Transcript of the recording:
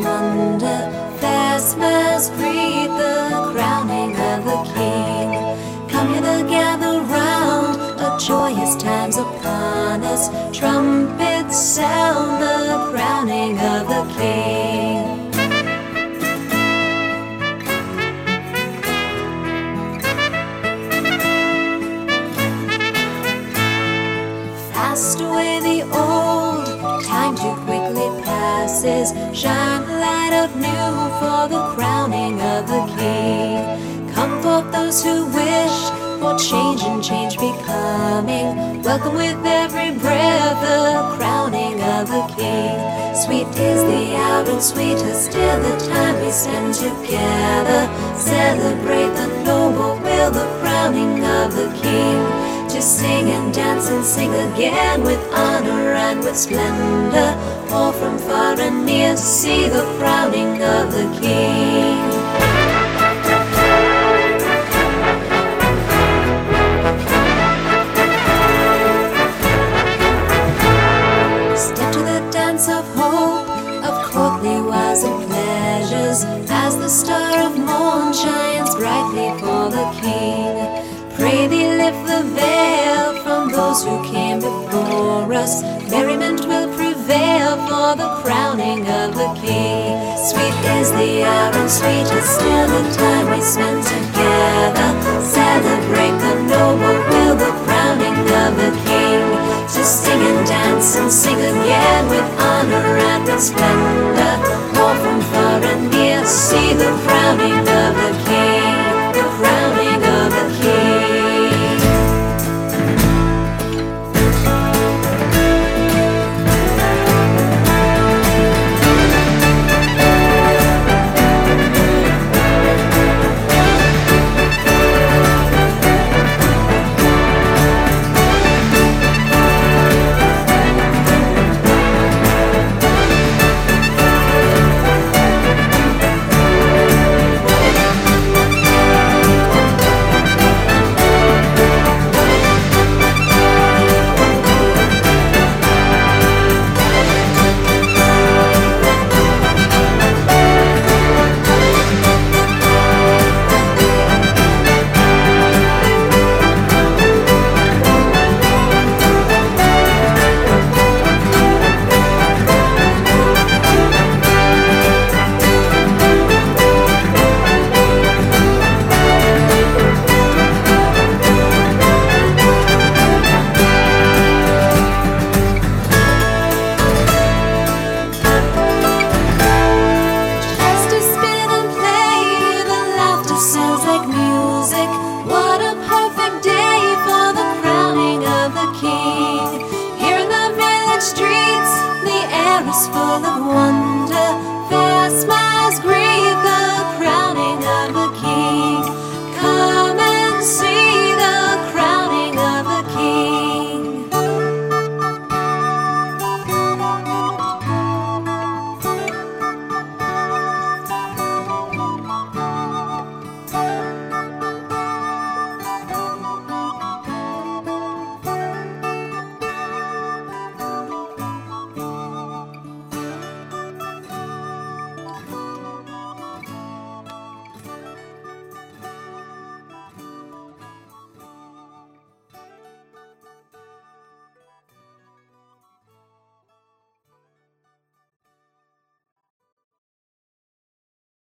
Standing under fair greet breathe the crowning of the King. Come hither, gather round, a joyous time's upon us. Trumpets sound the crowning of the King. Fast away the old, time too quickly passes. Shine new for the crowning of the king. Come forth those who wish for change and change becoming. Welcome with every breath the crowning of the king. Sweet is the hour and sweeter still the time we spend together. Celebrate the noble will, the crowning of the king to sing and dance and sing again with honor and with splendor. All from far and near see the crowning of the King. Step to the dance of hope, of courtly wiles and pleasures, as the star of morn shines brightly for the King. Pray thee lift the is the hour and sweet is still the time we spend together. Celebrate the noble will, the crowning of the King. To sing and dance and sing again with honor and splendor. All from far and near see the crowning arms full of wonder, fair smiles green.